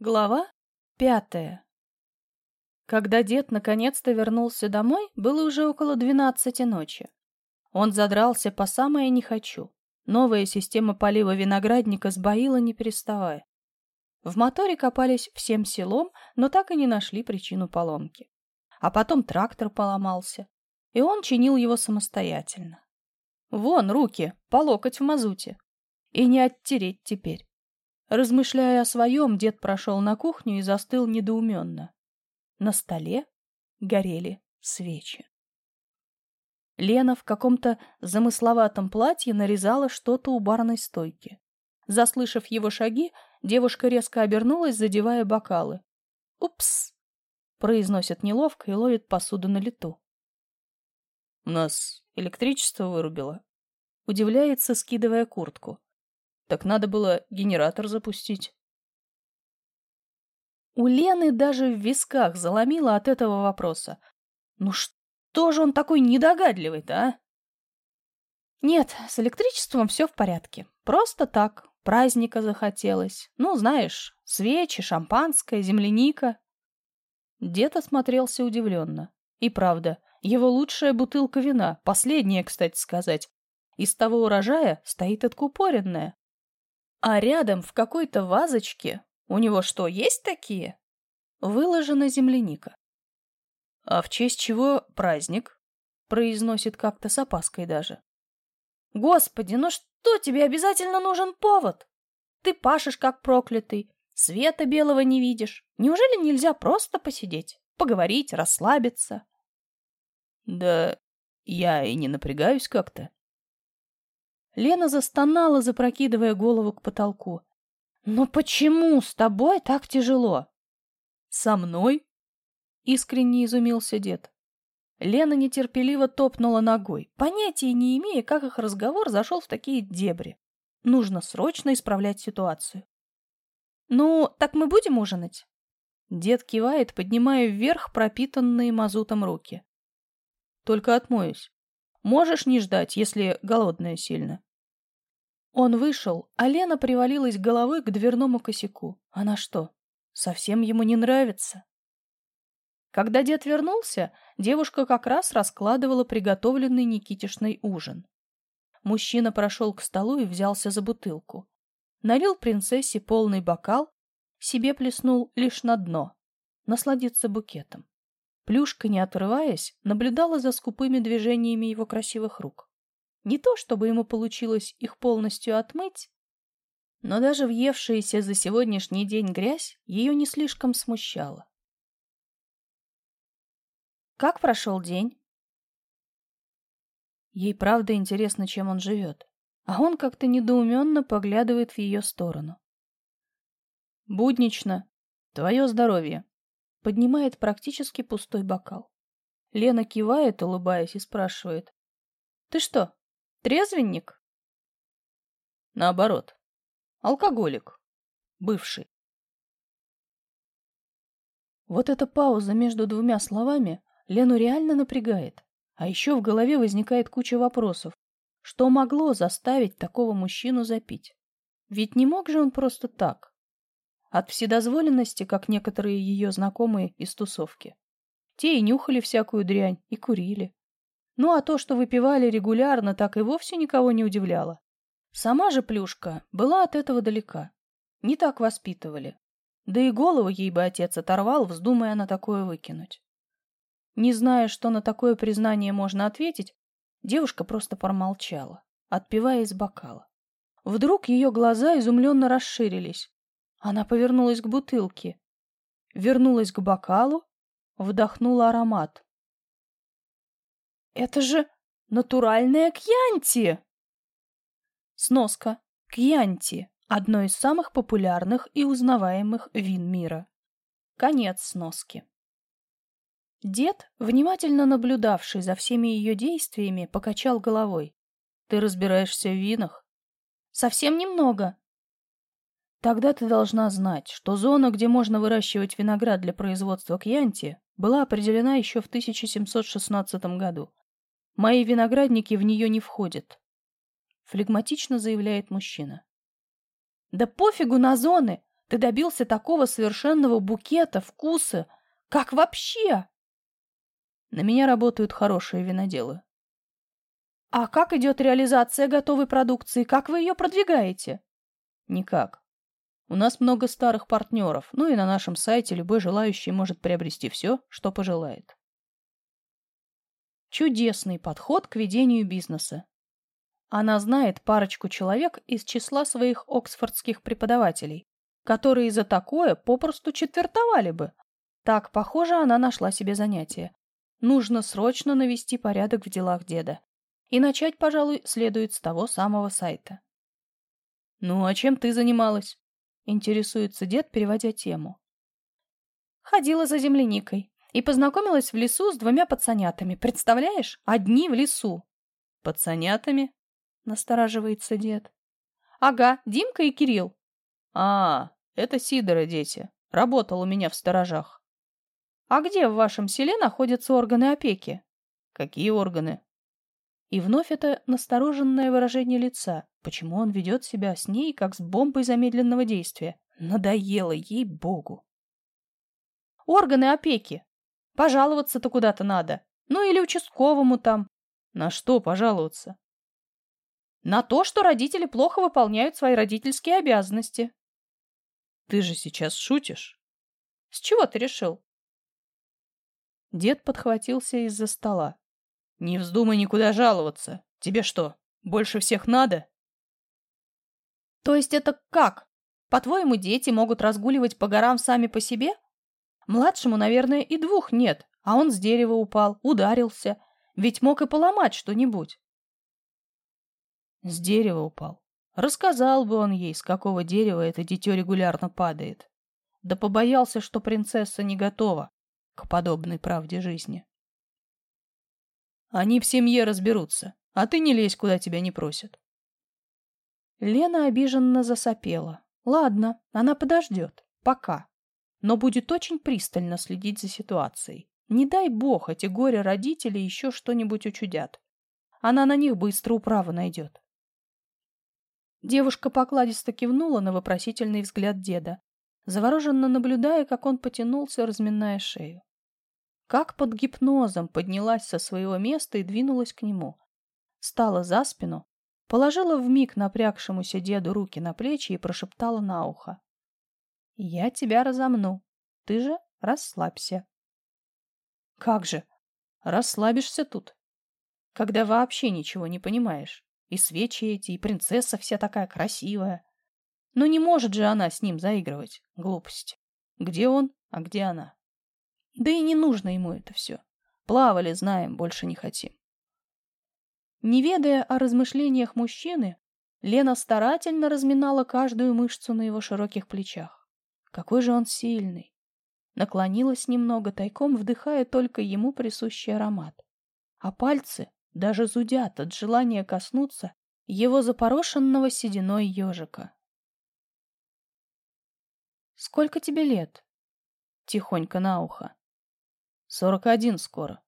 Глава пятая Когда дед наконец-то вернулся домой, было уже около двенадцати ночи. Он задрался по самое «не хочу». Новая система полива виноградника сбоила не переставая. В моторе копались всем селом, но так и не нашли причину поломки. А потом трактор поломался, и он чинил его самостоятельно. Вон руки, по локоть в мазуте. И не оттереть теперь. Размышляя о своем, дед прошел на кухню и застыл недоуменно. На столе горели свечи. Лена в каком-то замысловатом платье нарезала что-то у барной стойки. Заслышав его шаги, девушка резко обернулась, задевая бокалы. «Упс!» — произносит неловко и ловит посуду на лету. «У нас электричество вырубило», — удивляется, скидывая куртку. Так надо было генератор запустить. У Лены даже в висках заломило от этого вопроса. Ну что же он такой недогадливый-то, а? Нет, с электричеством все в порядке. Просто так, праздника захотелось. Ну, знаешь, свечи, шампанское, земляника. Дед осмотрелся удивленно. И правда, его лучшая бутылка вина, последняя, кстати сказать, из того урожая стоит откупоренная. А рядом в какой-то вазочке, у него что, есть такие? Выложена земляника. А в честь чего праздник? Произносит как-то с опаской даже. Господи, ну что тебе обязательно нужен повод? Ты пашешь как проклятый, света белого не видишь. Неужели нельзя просто посидеть, поговорить, расслабиться? Да я и не напрягаюсь как-то. Лена застонала, запрокидывая голову к потолку. «Но почему с тобой так тяжело?» «Со мной?» — искренне изумился дед. Лена нетерпеливо топнула ногой, понятия не имея, как их разговор зашел в такие дебри. Нужно срочно исправлять ситуацию. «Ну, так мы будем ужинать?» Дед кивает, поднимая вверх пропитанные мазутом руки. «Только отмоюсь. Можешь не ждать, если голодная сильно». Он вышел, а Лена привалилась головой к дверному косяку. Она что, совсем ему не нравится? Когда дед вернулся, девушка как раз раскладывала приготовленный Никитишный ужин. Мужчина прошел к столу и взялся за бутылку. Налил принцессе полный бокал, себе плеснул лишь на дно. Насладиться букетом. Плюшка, не отрываясь, наблюдала за скупыми движениями его красивых рук. Не то, чтобы ему получилось их полностью отмыть, но даже въевшаяся за сегодняшний день грязь ее не слишком смущала. Как прошел день? Ей правда интересно, чем он живет, а он как-то недоуменно поглядывает в ее сторону. Буднично. Твое здоровье. Поднимает практически пустой бокал. Лена кивает, улыбаясь, и спрашивает. Ты что, Трезвенник? Наоборот. Алкоголик. Бывший. Вот эта пауза между двумя словами Лену реально напрягает. А еще в голове возникает куча вопросов. Что могло заставить такого мужчину запить? Ведь не мог же он просто так. От вседозволенности, как некоторые ее знакомые из тусовки. Те и нюхали всякую дрянь, и курили. Ну а то, что выпивали регулярно, так и вовсе никого не удивляло. Сама же Плюшка была от этого далека. Не так воспитывали. Да и голову ей бы отец оторвал, вздумая на такое выкинуть. Не зная, что на такое признание можно ответить, девушка просто промолчала, отпивая из бокала. Вдруг ее глаза изумленно расширились. Она повернулась к бутылке, вернулась к бокалу, вдохнула аромат. Это же натуральная кьянти! Сноска. Кьянти – одно из самых популярных и узнаваемых вин мира. Конец сноски. Дед, внимательно наблюдавший за всеми ее действиями, покачал головой. «Ты разбираешься в винах?» «Совсем немного». «Тогда ты должна знать, что зона, где можно выращивать виноград для производства кьянти, была определена еще в 1716 году. Мои виноградники в нее не входят. Флегматично заявляет мужчина. Да пофигу на зоны! Ты добился такого совершенного букета, вкуса. Как вообще? На меня работают хорошие виноделы. А как идет реализация готовой продукции? Как вы ее продвигаете? Никак. У нас много старых партнеров, ну и на нашем сайте любой желающий может приобрести все, что пожелает. Чудесный подход к ведению бизнеса. Она знает парочку человек из числа своих оксфордских преподавателей, которые за такое попросту четвертовали бы. Так, похоже, она нашла себе занятие. Нужно срочно навести порядок в делах деда. И начать, пожалуй, следует с того самого сайта. «Ну, а чем ты занималась?» Интересуется дед, переводя тему. Ходила за земляникой и познакомилась в лесу с двумя пацанятами. Представляешь? Одни в лесу. Пацанятами? Настораживается дед. Ага, Димка и Кирилл. А, это Сидора дети. Работал у меня в сторожах. А где в вашем селе находятся органы опеки? Какие органы? И вновь это настороженное выражение лица. Почему он ведет себя с ней, как с бомбой замедленного действия? Надоело ей-богу. Органы опеки. Пожаловаться-то куда-то надо. Ну или участковому там. На что пожаловаться? На то, что родители плохо выполняют свои родительские обязанности. Ты же сейчас шутишь? С чего ты решил? Дед подхватился из-за стола. Не вздумай никуда жаловаться. Тебе что, больше всех надо? То есть это как? По-твоему, дети могут разгуливать по горам сами по себе? Младшему, наверное, и двух нет, а он с дерева упал, ударился. Ведь мог и поломать что-нибудь. С дерева упал. Рассказал бы он ей, с какого дерева это дитё регулярно падает. Да побоялся, что принцесса не готова к подобной правде жизни. Они в семье разберутся, а ты не лезь, куда тебя не просят. Лена обиженно засопела. Ладно, она подождет. Пока. Но будет очень пристально следить за ситуацией. Не дай бог, эти горе-родители еще что-нибудь учудят. Она на них быстро управу найдет. Девушка покладисто кивнула на вопросительный взгляд деда, завороженно наблюдая, как он потянулся, разминая шею. Как под гипнозом поднялась со своего места и двинулась к нему. Стала за спину, положила вмиг напрягшемуся деду руки на плечи и прошептала на ухо. «Я тебя разомну. Ты же расслабься». «Как же? Расслабишься тут, когда вообще ничего не понимаешь. И свечи эти, и принцесса вся такая красивая. Но не может же она с ним заигрывать. Глупость. Где он, а где она? Да и не нужно ему это все. Плавали, знаем, больше не хотим. Не ведая о размышлениях мужчины, Лена старательно разминала каждую мышцу на его широких плечах. Какой же он сильный! Наклонилась немного, тайком вдыхая только ему присущий аромат. А пальцы даже зудят от желания коснуться его запорошенного сединой ежика. «Сколько тебе лет?» Тихонько на ухо. Сорок один скоро.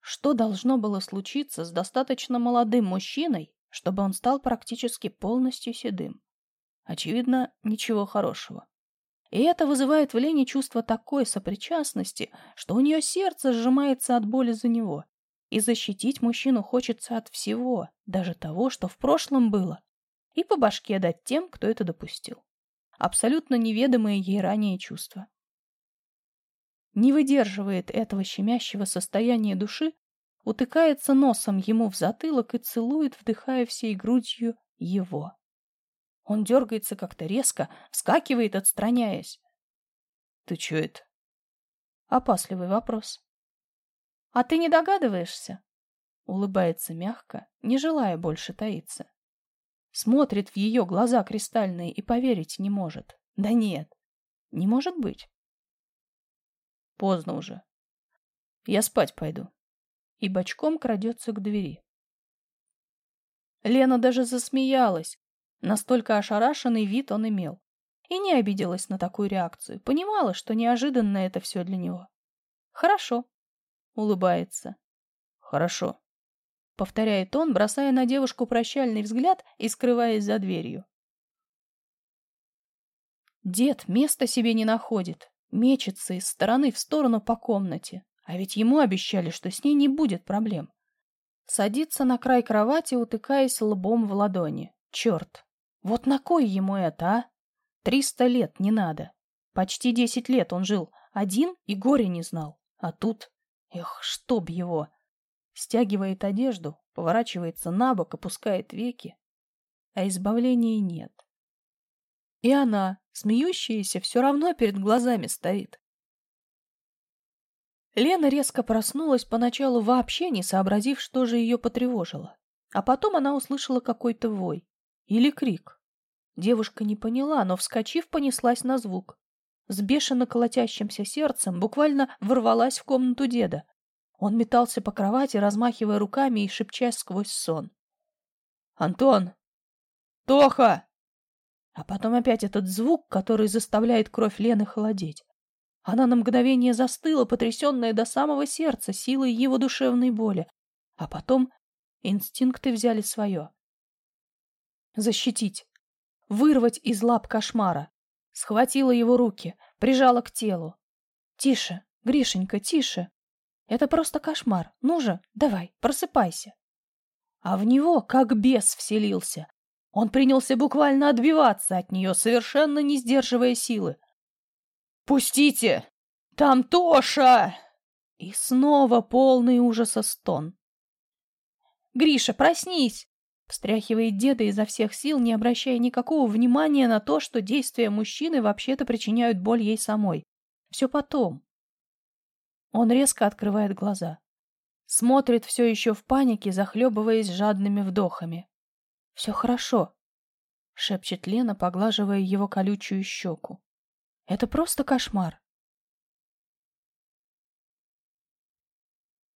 Что должно было случиться с достаточно молодым мужчиной, чтобы он стал практически полностью седым? Очевидно, ничего хорошего. И это вызывает в Лене чувство такой сопричастности, что у нее сердце сжимается от боли за него. И защитить мужчину хочется от всего, даже того, что в прошлом было. И по башке дать тем, кто это допустил. Абсолютно неведомые ей ранее чувства не выдерживает этого щемящего состояния души, утыкается носом ему в затылок и целует, вдыхая всей грудью его. Он дергается как-то резко, вскакивает, отстраняясь. — Ты чё это? Опасливый вопрос. — А ты не догадываешься? Улыбается мягко, не желая больше таиться. Смотрит в ее глаза кристальные и поверить не может. Да нет, не может быть. Поздно уже. Я спать пойду. И бочком крадется к двери. Лена даже засмеялась. Настолько ошарашенный вид он имел. И не обиделась на такую реакцию. Понимала, что неожиданно это все для него. «Хорошо», — улыбается. «Хорошо», — повторяет он, бросая на девушку прощальный взгляд и скрываясь за дверью. Дед места себе не находит, мечется из стороны в сторону по комнате. А ведь ему обещали, что с ней не будет проблем. Садится на край кровати, утыкаясь лбом в ладони. Черт! Вот на кой ему это, а? Триста лет не надо. Почти десять лет он жил один и горе не знал. А тут... Эх, чтоб его! Стягивает одежду, поворачивается на бок, опускает веки. А избавления нет. И она, смеющаяся, все равно перед глазами стоит. Лена резко проснулась, поначалу вообще не сообразив, что же ее потревожило. А потом она услышала какой-то вой. Или крик. Девушка не поняла, но, вскочив, понеслась на звук. С бешено колотящимся сердцем буквально ворвалась в комнату деда. Он метался по кровати, размахивая руками и шепчась сквозь сон. «Антон! Тоха!» А потом опять этот звук, который заставляет кровь Лены холодеть. Она на мгновение застыла, потрясенная до самого сердца силой его душевной боли. А потом инстинкты взяли свое. Защитить. Вырвать из лап кошмара. Схватила его руки, прижала к телу. «Тише, Гришенька, тише. Это просто кошмар. Ну же, давай, просыпайся». А в него как бес вселился. Он принялся буквально отбиваться от нее, совершенно не сдерживая силы. «Пустите! Там Тоша!» И снова полный ужаса стон. «Гриша, проснись!» Встряхивает деда изо всех сил, не обращая никакого внимания на то, что действия мужчины вообще-то причиняют боль ей самой. Все потом. Он резко открывает глаза. Смотрит все еще в панике, захлебываясь жадными вдохами. «Все хорошо», — шепчет Лена, поглаживая его колючую щеку. Это просто кошмар.